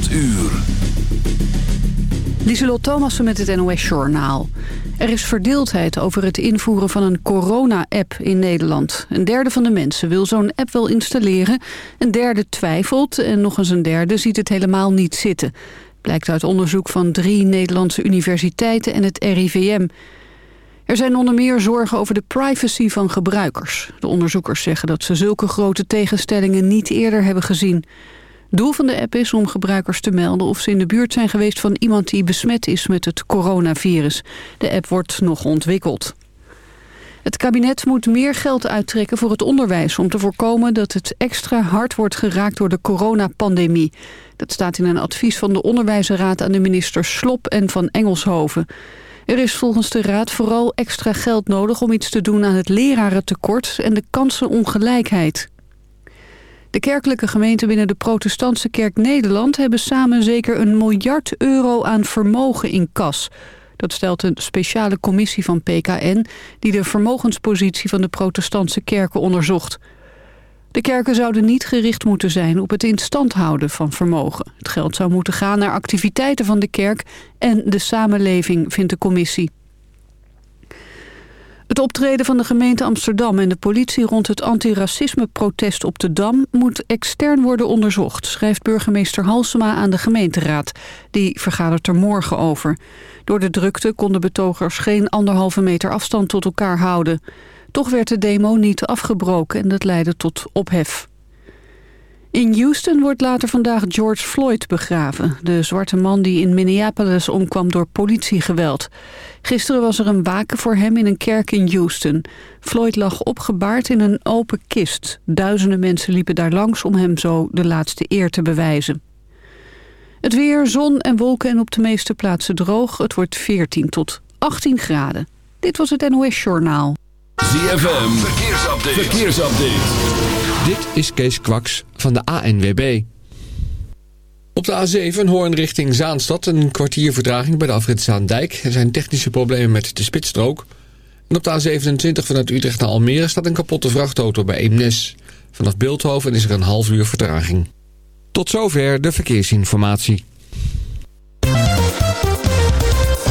8 uur. Lieselot Thomassen met het NOS-journaal. Er is verdeeldheid over het invoeren van een corona-app in Nederland. Een derde van de mensen wil zo'n app wel installeren. Een derde twijfelt en nog eens een derde ziet het helemaal niet zitten. Blijkt uit onderzoek van drie Nederlandse universiteiten en het RIVM. Er zijn onder meer zorgen over de privacy van gebruikers. De onderzoekers zeggen dat ze zulke grote tegenstellingen niet eerder hebben gezien. Doel van de app is om gebruikers te melden of ze in de buurt zijn geweest van iemand die besmet is met het coronavirus. De app wordt nog ontwikkeld. Het kabinet moet meer geld uittrekken voor het onderwijs... om te voorkomen dat het extra hard wordt geraakt door de coronapandemie. Dat staat in een advies van de Onderwijsraad aan de ministers Slop en Van Engelshoven. Er is volgens de Raad vooral extra geld nodig om iets te doen aan het lerarentekort... en de kansenongelijkheid. De kerkelijke gemeenten binnen de protestantse kerk Nederland... hebben samen zeker een miljard euro aan vermogen in kas. Dat stelt een speciale commissie van PKN... die de vermogenspositie van de protestantse kerken onderzocht. De kerken zouden niet gericht moeten zijn op het instand houden van vermogen. Het geld zou moeten gaan naar activiteiten van de kerk en de samenleving, vindt de commissie. Het optreden van de gemeente Amsterdam en de politie rond het antiracisme-protest op de Dam moet extern worden onderzocht, schrijft burgemeester Halsema aan de gemeenteraad. Die vergadert er morgen over. Door de drukte konden betogers geen anderhalve meter afstand tot elkaar houden. Toch werd de demo niet afgebroken en dat leidde tot ophef. In Houston wordt later vandaag George Floyd begraven. De zwarte man die in Minneapolis omkwam door politiegeweld. Gisteren was er een waken voor hem in een kerk in Houston. Floyd lag opgebaard in een open kist. Duizenden mensen liepen daar langs om hem zo de laatste eer te bewijzen. Het weer, zon en wolken en op de meeste plaatsen droog. Het wordt 14 tot 18 graden. Dit was het NOS Journaal. ZFM, verkeersupdate. verkeersupdate. Dit is Kees Kwaks van de ANWB. Op de A7 Hoorn richting Zaanstad een kwartier vertraging bij de afrit Zaandijk. Er zijn technische problemen met de spitsstrook. En op de A27 vanuit Utrecht naar Almere staat een kapotte vrachtauto bij Eemnes. Vanaf Beeldhoven is er een half uur vertraging. Tot zover de verkeersinformatie.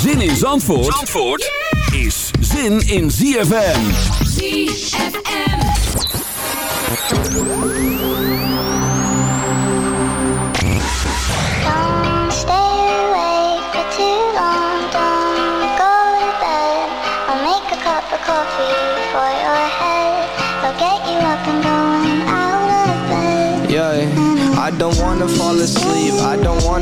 Zin in Zandvoort, Zandvoort is zin in ZFM. ZFM. Don't stay awake for too long. Don't go to bed. I'll make a cup of coffee for your head. I'll get you up and going out of bed. Yeah, I don't wanna fall asleep, I don't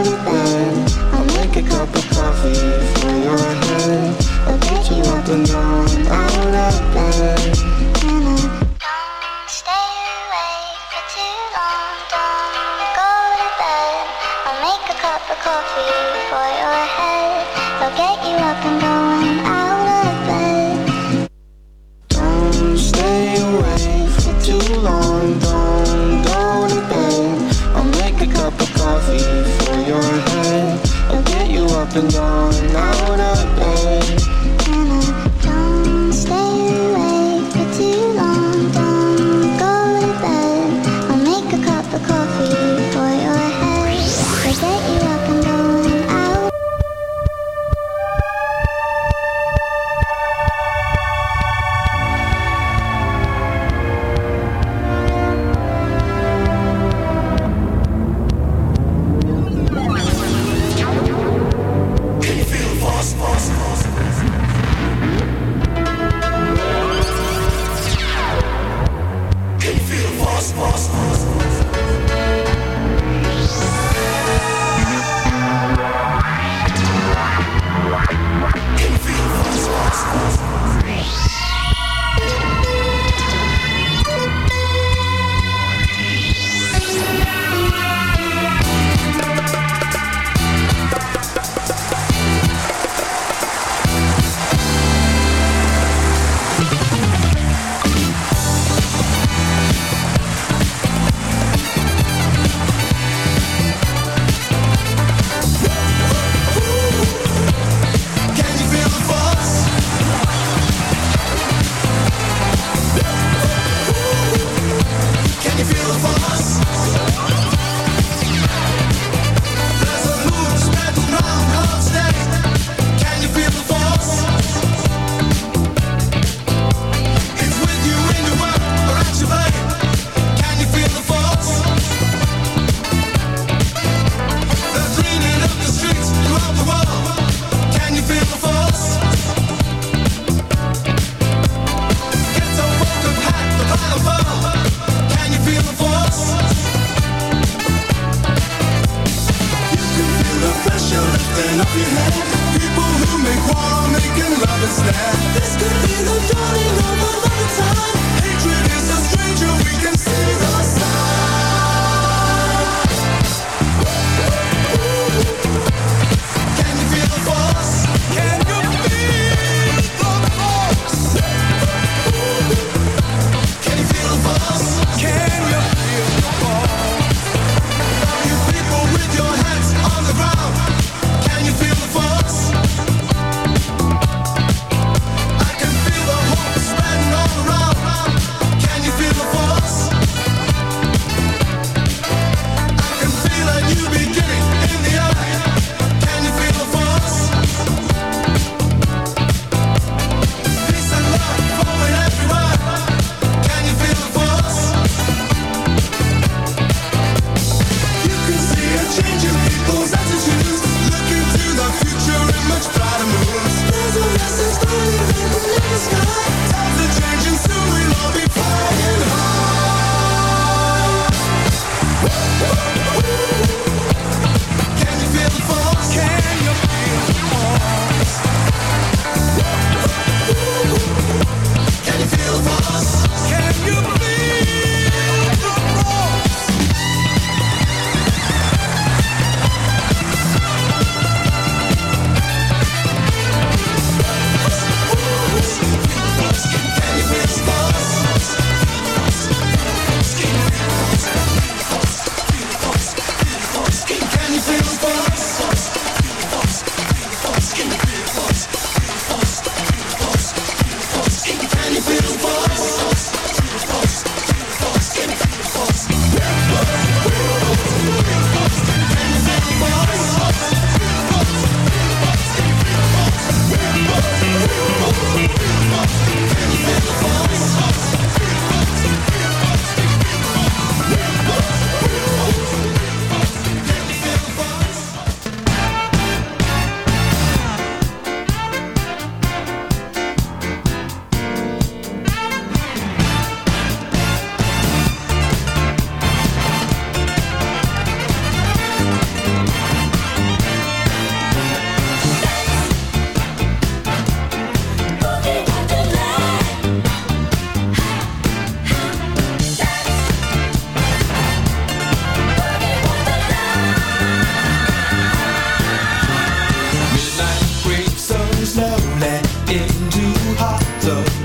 I'll make a cup of coffee for your head. I'll you up and. belong so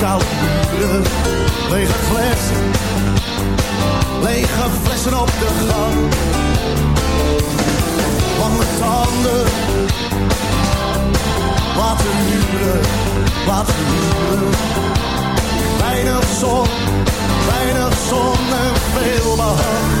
koude buren. Lege flessen, lege flessen op de gang. Lange tanden, wat een huren, wat een. Weinig zon, weinig zon en veel behang.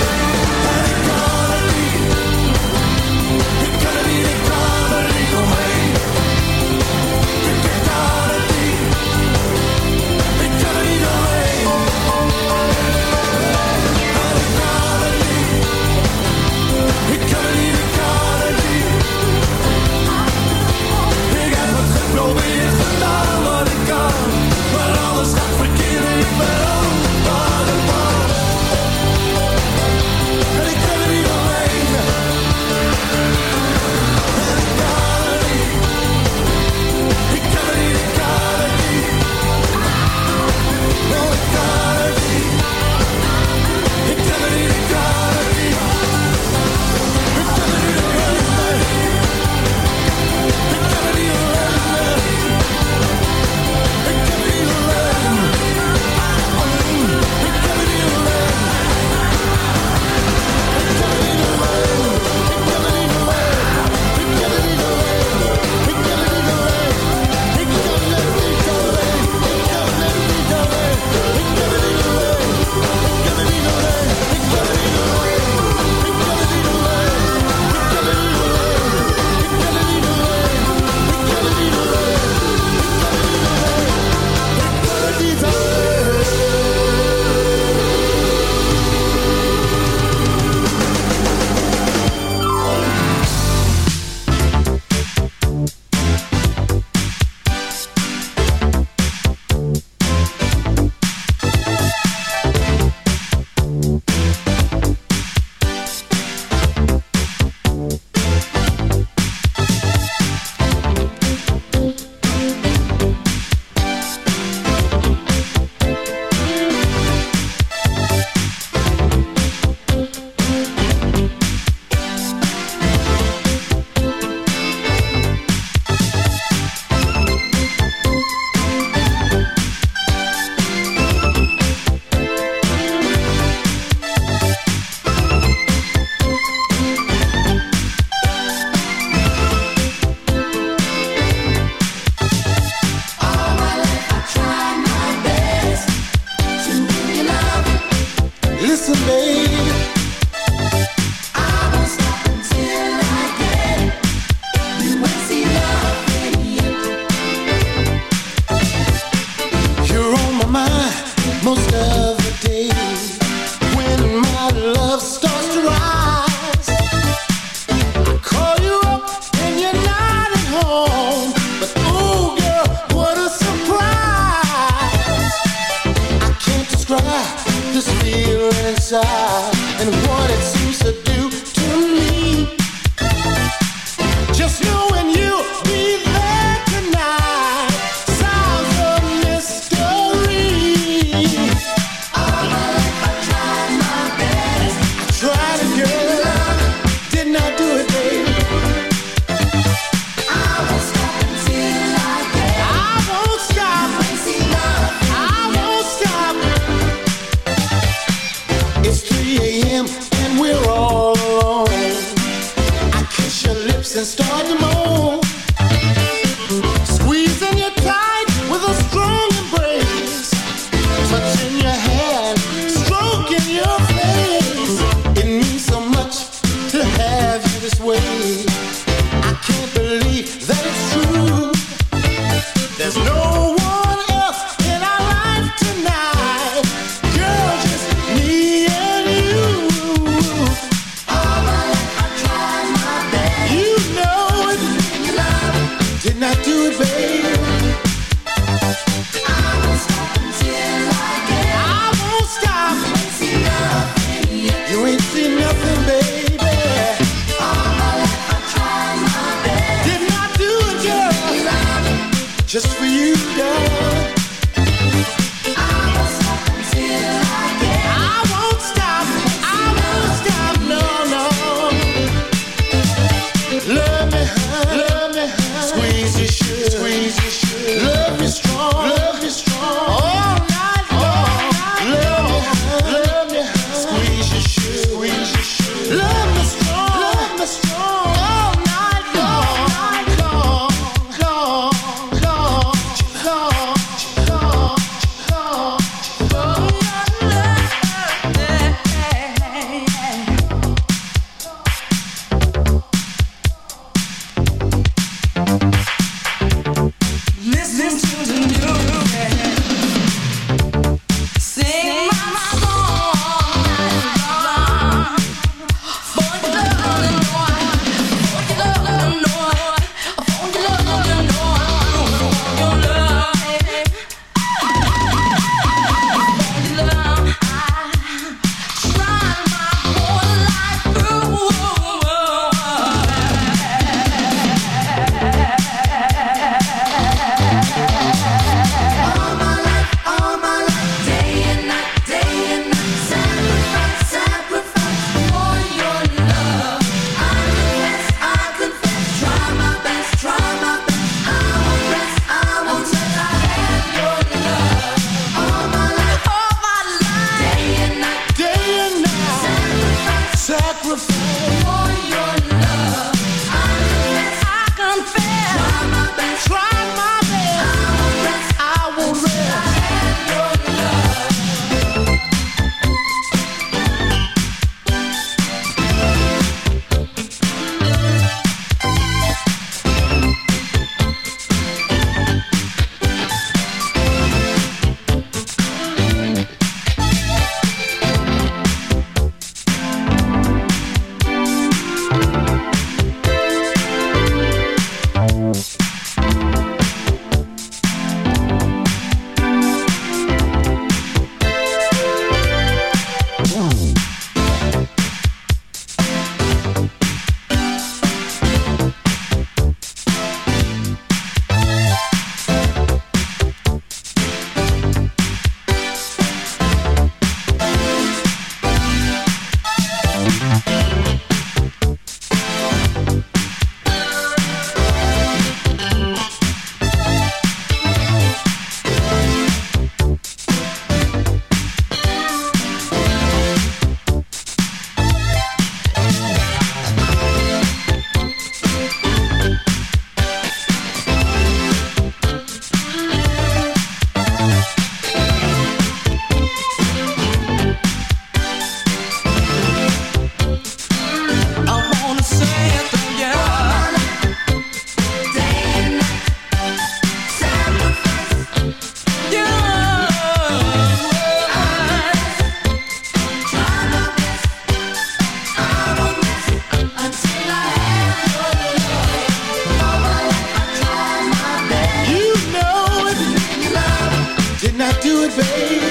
did not do it, babe.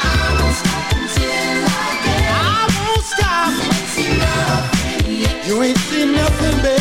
I won't stop until I get. I won't stop. You ain't seen nothing, babe.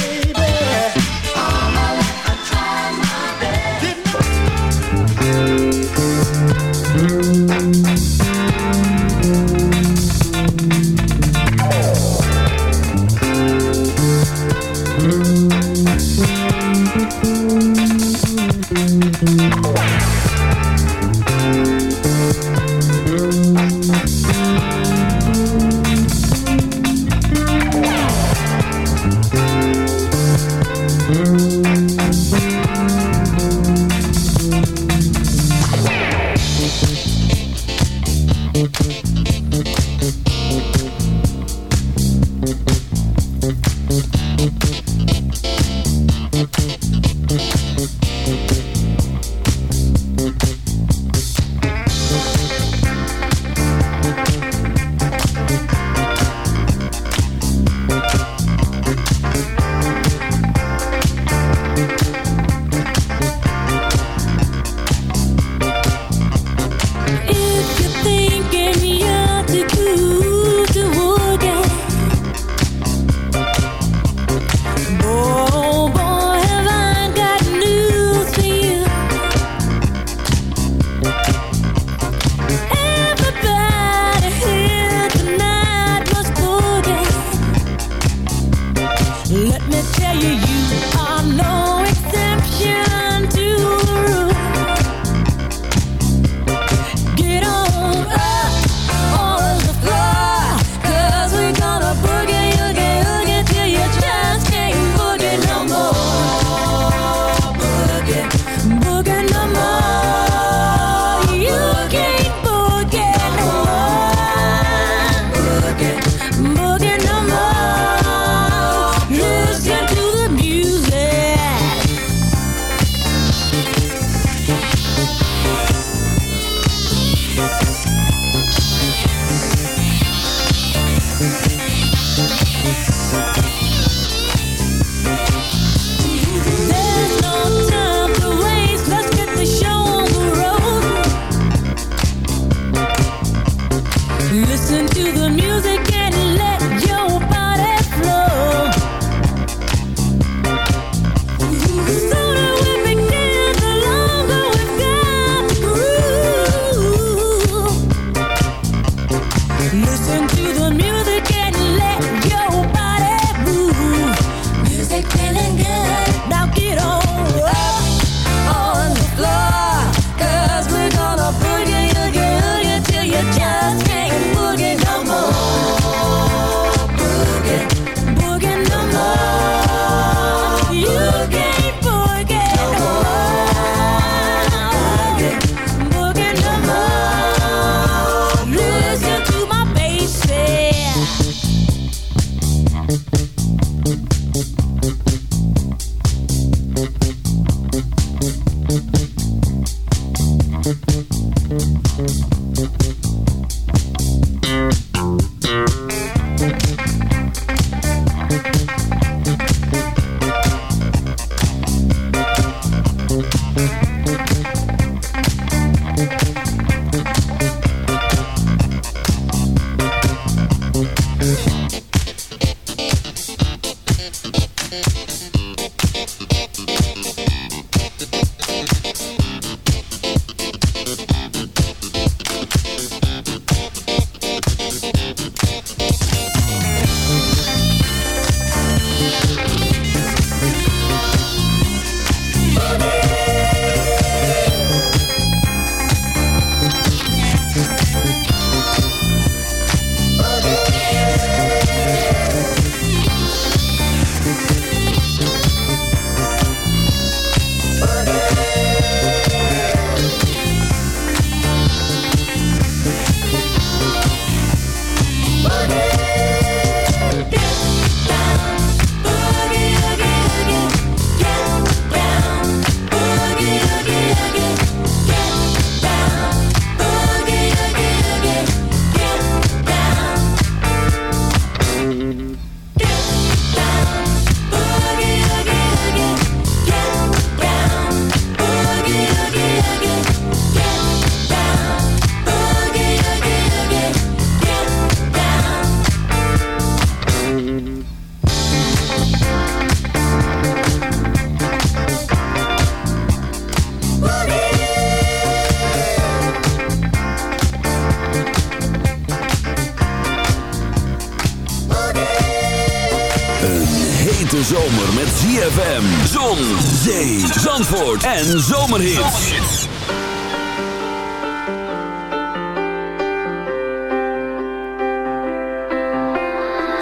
en.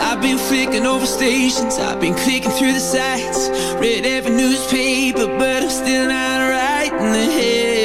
I've been flicking over stations, I've been clicking through the sites. Read every newspaper, but I'm still not right in the head.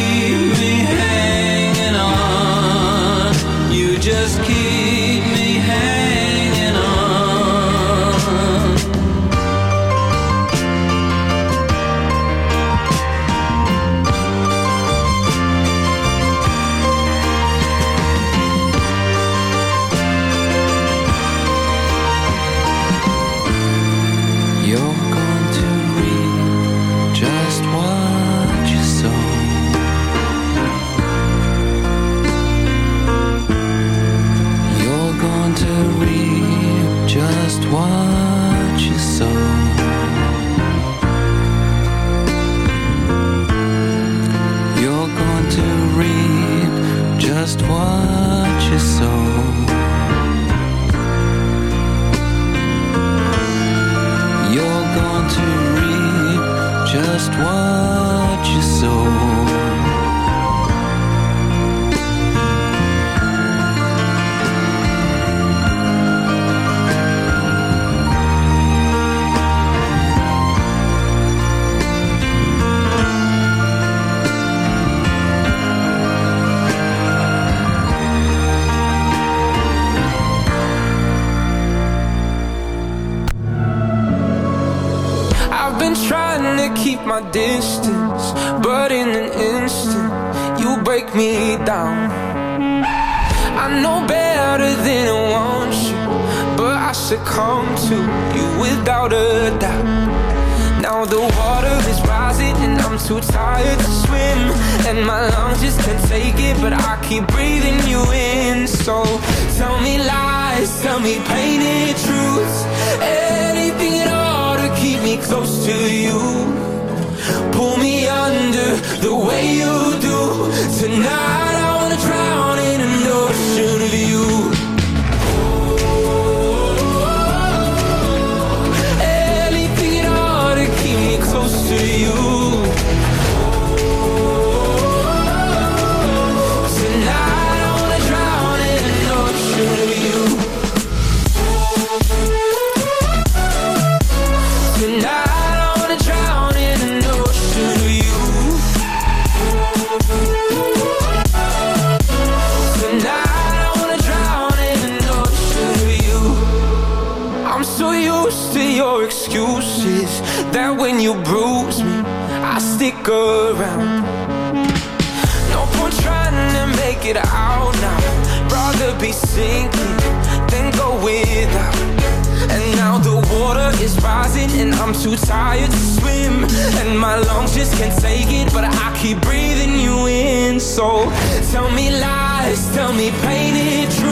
lies, tell me painted truths. Anything at all to keep me close to you. Pull me under the way you do. Tonight sinking, then go without. And now the water is rising, and I'm too tired to swim. And my lungs just can't take it, but I keep breathing you in. So tell me lies, tell me painted truth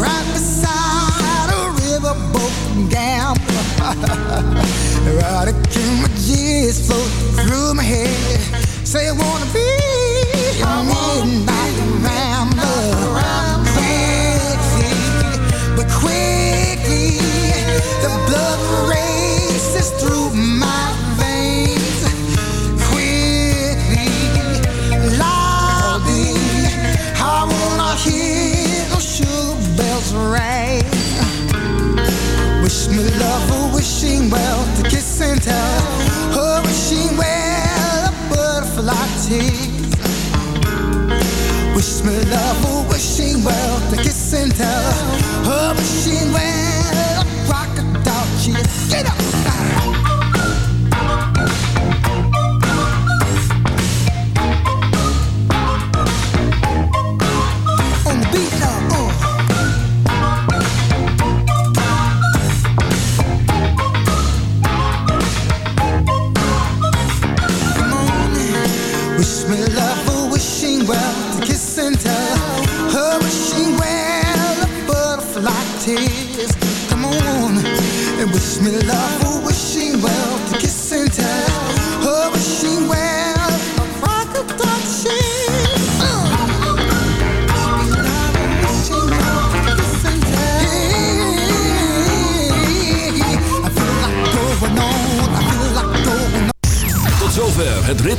right beside a riverboat gambler. Erotic images float through my head. Say, I wanna be. right. Wish me love, a wishing well, to kiss and tell. Oh, wishing well, a butterfly tease. Wish me love, a wishing well, to kiss and tell. Oh, wishing well, a crocodile cheese. Get up!